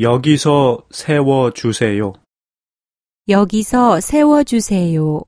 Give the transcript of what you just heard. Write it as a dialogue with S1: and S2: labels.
S1: 여기서 세워 주세요.
S2: 여기서 세워 주세요.